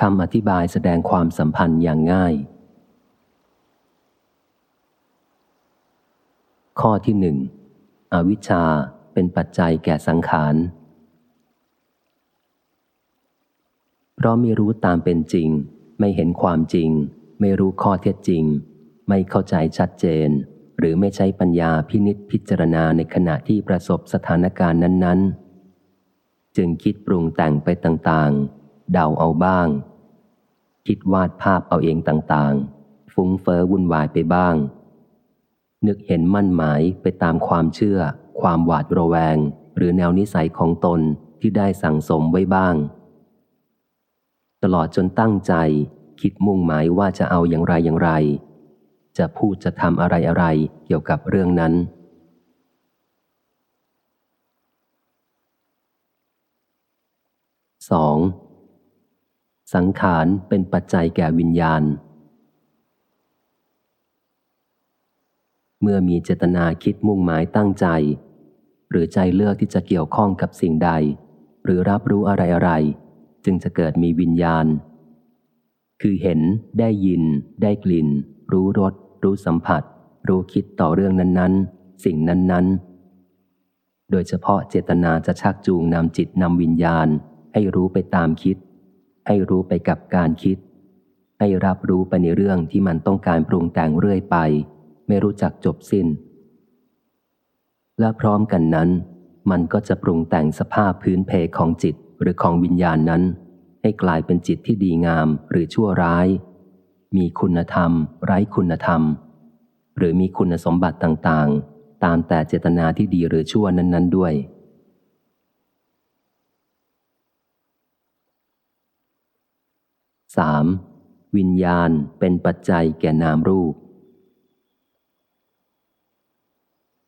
คำอธิบายแสดงความสัมพันธ์อย่างง่าย ข้อที่หนึ่งอวิชชาเป็นปัจจัยแก่สังขาร เพราะไม่รู้ตามเป็นจริง ไม่เห็นความจริง ไม่รู้ข้อเท็จจริง ไม่เข้าใจชัดเจน หรือไม่ใช้ปัญญาพินิษพิจารณาในขณะที่ประสบสถานการณ์นั้น ๆ จึงคิดปรุงแต่งไปต่างๆ เดาเอาบ้าง คิดวาดภาพเอาเองต่างๆ ฟุ้งเฟอ้อวุ่นวายไปบ้าง นึกเห็นมั่นหมายไปตามความเชื่อ ความหวาดระแวง หรือแนวนิสัยของตนที่ได้สั่งสมไว้บ้าง ตลอดจนตั้งใจ คิดมุ่งหมายว่าจะเอาอย่างไรอย่างไร จะพูดจะทำอะไรอะไรเกี่ยวกับเรื่องนั้น 2. สังขารเป็นปัจจัยแก่วิญญาณ เมื่อมีเจตนาคิดมุ่งหมายตั้งใจ หรือใจเลือกที่จะเกี่ยวข้องกับสิ่งใด หรือรับรู้อะไรอะไร จึงจะเกิดมีวิญญาณ คือเห็น ได้ยิน ได้กลิ่น รู้รส รู้สัมผัส รู้คิดต่อเรื่องนั้นๆ สิ่งนั้นๆโดยเฉพาะเจตนาจะชักจูงนำจิตนำวิญญาณให้รู้ไปตามคิด ให้รู้ไปกับการคิด ให้รับรู้ไปในเรื่องที่มันต้องการปรุงแต่งเรื่อยไป ไม่รู้จักจบสิน้น และพร้อมกันนั้น มันก็จะปรุงแต่งสภาพพื้นเพของจิตหรือของวิญญาณนั้น ให้กลายเป็นจิตที่ดีงามหรือชั่วร้าย มีคุณธรรม ไร้คุณธรรม หรือมีคุณสมบัติต่างๆ ตามแต่เจตนาที่ดีหรือชั่วนั้น ๆ ด้วย 3. วิญญาณเป็นปัจจัยแก่นามรูป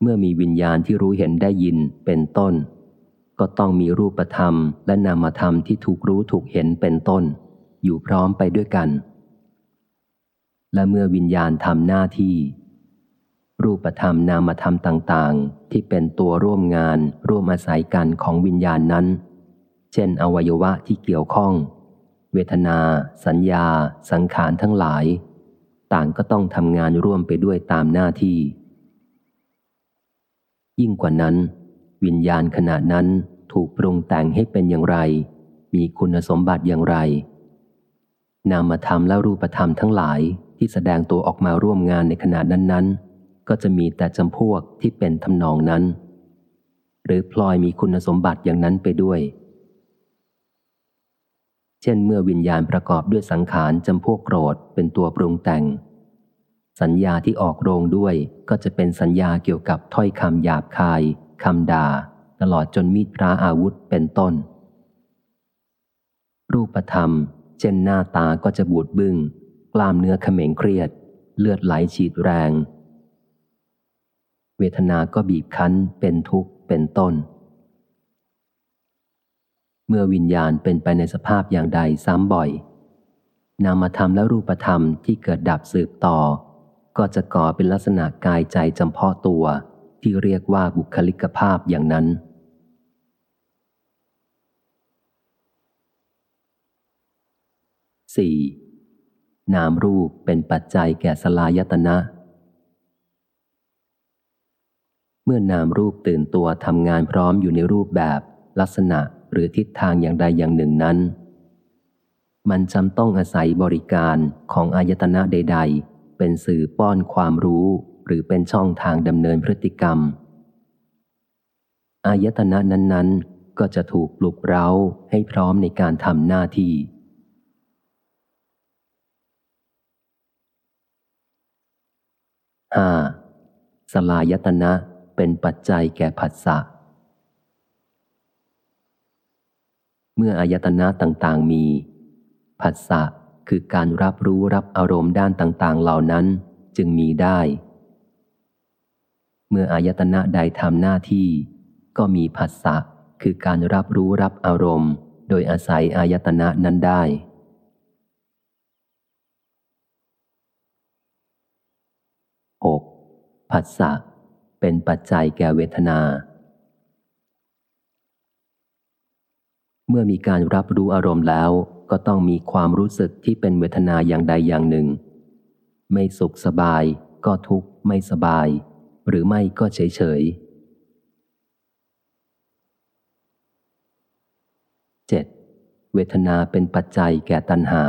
เมื่อมีวิญญาณที่รู้เห็นได้ยินเป็นต้น ก็ต้องมีรูปธรรมและนามธรรมที่ถูกรู้ถูกเห็นเป็นต้น อยู่พร้อมไปด้วยกัน และเมื่อวิญญาณทำหน้าที่ รูปธรรมนามธรรมต่างๆ ที่เป็นตัวร่วมงานร่วมอาศัยกันของวิญญาณนั้น เช่น อวัยวะที่เกี่ยวข้อง เวทนา สัญญา สังขารทั้งหลาย ต่างก็ต้องทำงานร่วมไปด้วยตามหน้าที่ ยิ่งกว่านั้น วิญญาณขณะนั้นถูกปรุงแต่งให้เป็นอย่างไร มีคุณสมบัติอย่างไร นามธรรมและรูปธรรมทั้งหลายที่แสดงตัวออกมาร่วมงานในขณะนั้นๆ ก็จะมีแต่จำพวกที่เป็นทำนองนั้น หรือพลอยมีคุณสมบัติอย่างนั้นไปด้วย เช่นเมื่อวิญญาณประกอบด้วยสังขารจำพวกโกรธเป็นตัวปรุงแต่ง สัญญาที่ออกโรงด้วยก็จะเป็นสัญญาเกี่ยวกับถ้อยคำหยาบคายคำด่า ตลอดจนมีดพระอาวุธเป็นต้น รูปธรรม เช่นหน้าตาก็จะบูดบึง้ง กล้ามเนื้อเขม็งเครียด เลือดไหลฉีดแรง เวทนาก็บีบคั้นเป็นทุกข์เป็นต้น เมื่อวิญญาณเป็นไปในสภาพอย่างใดซ้ำบ่อย นามธรรมและรูปธรรมที่เกิดดับสืบต่อ ก็จะก่อเป็นลักษณะกายใจจำเพาะตัว ที่เรียกว่าบุคลิกภาพอย่างนั้น 4. นามรูปเป็นปัจจัยแก่สลายตนะ เมื่อนามรูปตื่นตัวทำงานพร้อมอยู่ในรูปแบบลักษณะ หรือทิศทางอย่างใดอย่างหนึ่งนั้น มันจำต้องอาศัยบริการของอายตนะใด ๆ เป็นสื่อป้อนความรู้หรือเป็นช่องทางดำเนินพฤติกรรม อายตนะนั้นๆ ก็จะถูกปลุกเร้าให้พร้อมในการทำหน้าที่ 5. สลายตนะเป็นปัจจัยแก่ผัสสะ เมื่ออายตนะต่างๆมี ผัสสะคือการรับรู้รับอารมณ์ด้านต่างๆ เหล่านั้นจึงมีได้ เมื่ออายตนะใดทำหน้าที่ ก็มีผัสสะคือการรับรู้รับอารมณ์ โดยอาศัยอายตนะนั้นได้ 6. ผัสสะเป็นปัจจัยแก่เวทนา เมื่อมีการรับรู้อารมณ์แล้ว ก็ต้องมีความรู้สึกที่เป็นเวทนาอย่างใดอย่างหนึ่ง ไม่สุขสบาย ก็ทุกข์ไม่สบาย หรือไม่ก็เฉยเฉย 7. เวทนาเป็นปัจจัยแก่ตัณหา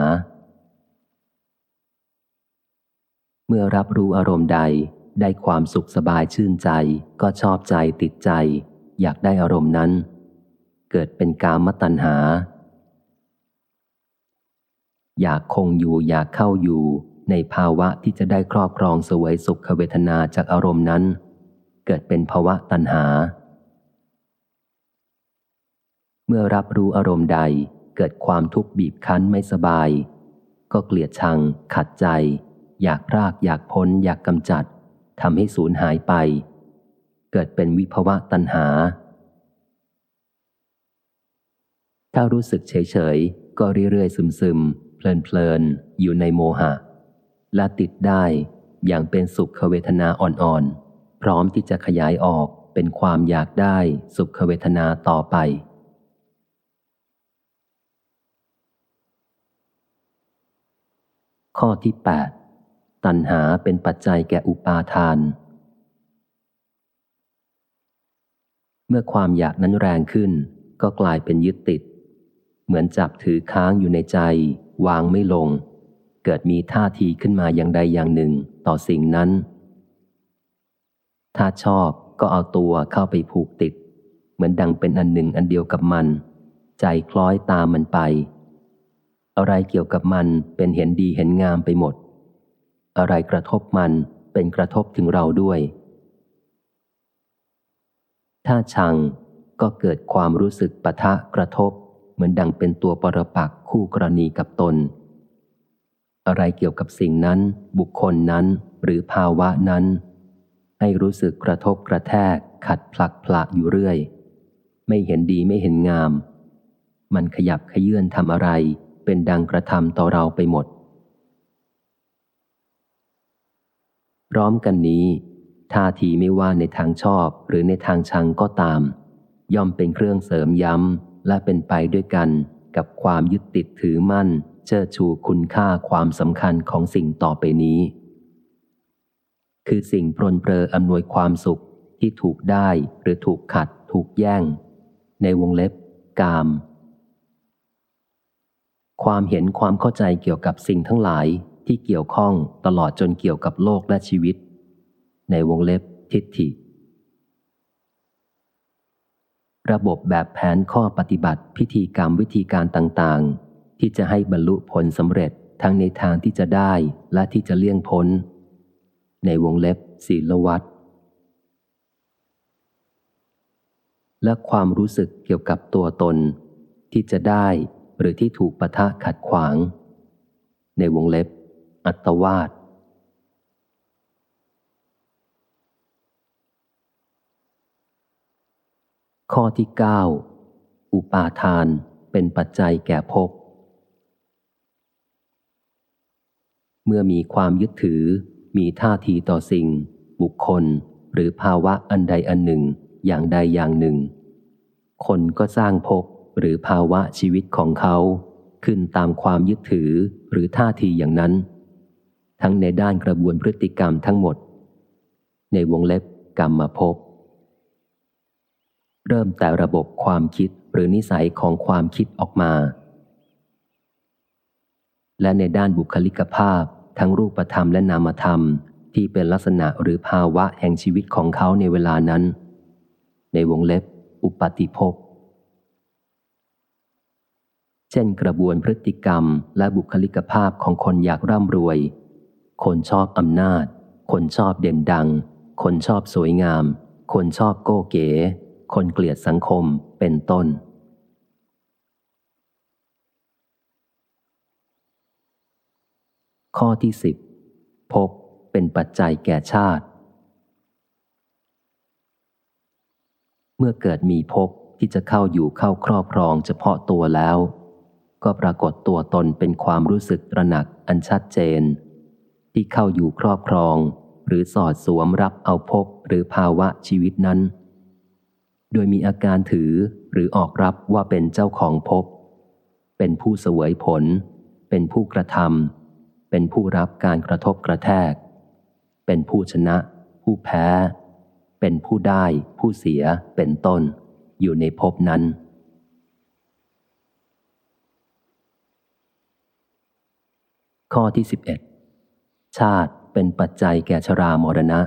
เมื่อรับรู้อารมณ์ใดได้ความสุขสบายชื่นใจ ก็ชอบใจติดใจ อยากได้อารมณ์นั้น เกิดเป็นกามตัณหา อยากคงอยู่อยากเข้าอยู่ในภาวะที่จะได้ครอบครองสวยสุขเวทนาจากอารมณ์นั้น เกิดเป็นภาวะตัณหา เมื่อรับรู้อารมณ์ใดเกิดความทุกข์บีบคั้นไม่สบาย ก็เกลียดชัง ขัดใจ อยากรากอยากพ้น อยากกำจัดทำให้สูญหายไป เกิดเป็นวิภวะตัณหา ถ้ารู้สึกเฉยๆก็เรื่อยๆ ซึมๆเพลินๆอยู่ในโมหะ และติดได้อย่างเป็นสุขเวทนาอ่อนๆ พร้อมที่จะขยายออกเป็นความอยากได้สุขเวทนาต่อไป ข้อที่ 8 ตัณหาเป็นปัจจัยแก่อุปาทาน เมื่อความอยากนั้นแรงขึ้น ก็กลายเป็นยึดติด เหมือนจับถือค้างอยู่ในใจ วางไม่ลง เกิดมีท่าทีขึ้นมาอย่างใดอย่างหนึ่งต่อสิ่งนั้น ถ้าชอบก็เอาตัวเข้าไปผูกติด เหมือนดังเป็นอันหนึ่งอันเดียวกับมัน ใจคล้อยตามมันไป อะไรเกี่ยวกับมันเป็นเห็นดีเห็นงามไปหมด อะไรกระทบมันเป็นกระทบถึงเราด้วย ถ้าชังก็เกิดความรู้สึกปะทะกระทบ เหมือนดังเป็นตัวปรปักคู่กรณีกับตน อะไรเกี่ยวกับสิ่งนั้น บุคคลนั้น หรือภาวะนั้น ให้รู้สึกกระทบกระแทก ขัดผลักผละอยู่เรื่อย ไม่เห็นดีไม่เห็นงาม มันขยับขยื่นทำอะไร เป็นดังกระทำต่อเราไปหมด พร้อมกันนี้ท่าทีไม่ว่าในทางชอบหรือในทางชังก็ตาม ย่อมเป็นเครื่องเสริมย้ำ และเป็นไปด้วยกันกับความยึดติดถือมั่น เชิดชูคุณค่าความสำคัญของสิ่งต่อไปนี้ คือสิ่งปรนเปรออำนวยความสุขที่ถูกได้หรือถูกขัด ถูกแย่ง ในวงเล็บ กาม ความเห็นความเข้าใจเกี่ยวกับสิ่งทั้งหลายที่เกี่ยวข้องตลอดจนเกี่ยวกับโลกและชีวิต ในวงเล็บทิฏฐิ ระบบแบบแผนข้อปฏิบัติพิธีกรรมวิธีการต่างๆ ที่จะให้บรรลุผลสำเร็จทั้งในทางที่จะได้และที่จะเลี่ยงพ้น ในวงเล็บศีลวัตรและความรู้สึกเกี่ยวกับตัวตน ที่จะได้หรือที่ถูกปะทะขัดขวาง ในวงเล็บ อัตวาด ข้อที่ 9 อุปาทานเป็นปัจจัยแก่ภพ เมื่อมีความยึดถือ มีท่าทีต่อสิ่ง บุคคล หรือภาวะอันใดอันหนึ่ง อย่างใดอย่างหนึ่ง คนก็สร้างภพหรือภาวะชีวิตของเขาขึ้นตามความยึดถือหรือท่าทีอย่างนั้น ทั้งในด้านกระบวนพฤติกรรมทั้งหมด ในวงเล็บกรรมภพ เริ่มแต่ระบบความคิดหรือนิสัยของความคิดออกมา และในด้านบุคลิกภาพทั้งรูปธรรมและนามธรรมที่เป็นลักษณะหรือภาวะแห่งชีวิตของเขาในเวลานั้น ในวงเล็บ อุปติภพเช่นกระบวนพฤติกรรมและบุคลิกภาพของคนอยากร่ำรวย คนชอบอำนาจ คนชอบเด่นดัง คนชอบสวยงาม คนชอบโก้เก๋ คนเกลียดสังคมเป็นต้น ข้อที่สิบพบเป็นปัจจัยแก่ชาติ เมื่อเกิดมีภพที่จะเข้าอยู่เข้าครอบครองเฉพาะตัวแล้ว ก็ปรากฏตัวตนเป็นความรู้สึกตระหนักอันชัดเจน ที่เข้าอยู่ครอบครอง หรือสอดสวมรับเอาภพหรือภาวะชีวิตนั้น โดยมีอาการถือหรือออกรับว่าเป็นเจ้าของภพ เป็นผู้เสวยผล เป็นผู้กระทำเป็นผู้รับการกระทบกระแทก เป็นผู้ชนะ ผู้แพ้ เป็นผู้ได้ ผู้เสีย เป็นต้น อยู่ในภพนั้นข้อที่ 11 ชาติเป็นปัจจัยแก่ชรามรณะ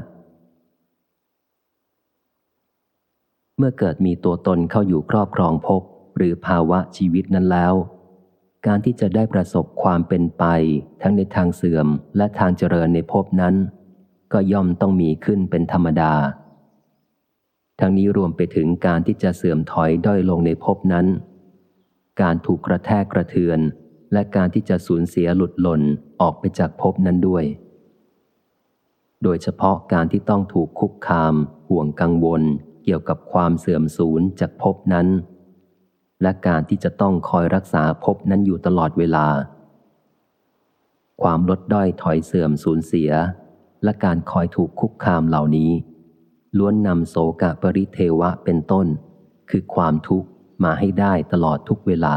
เมื่อเกิดมีตัวตนเข้าอยู่ครอบครองภพหรือภาวะชีวิตนั้นแล้ว การที่จะได้ประสบความเป็นไป ทั้งในทางเสื่อมและทางเจริญในภพนั้น ก็ย่อมต้องมีขึ้นเป็นธรรมดา ทั้งนี้รวมไปถึงการที่จะเสื่อมถอยด้อยลงในภพนั้น การถูกกระแทกกระเทือน และการที่จะสูญเสียหลุดหล่นออกไปจากภพนั้นด้วย โดยเฉพาะการที่ต้องถูกคุกคาม ห่วงกังวล เกี่ยวกับความเสื่อมสูญจากภพนั้น และการที่จะต้องคอยรักษาภพนั้นอยู่ตลอดเวลา ความลดด้อยถอยเสื่อมสูญเสีย และการคอยถูกคุกคามเหล่านี้ ล้วนนำโสกะปริเทวะเป็นต้น คือความทุกข์มาให้ได้ตลอดทุกเวลา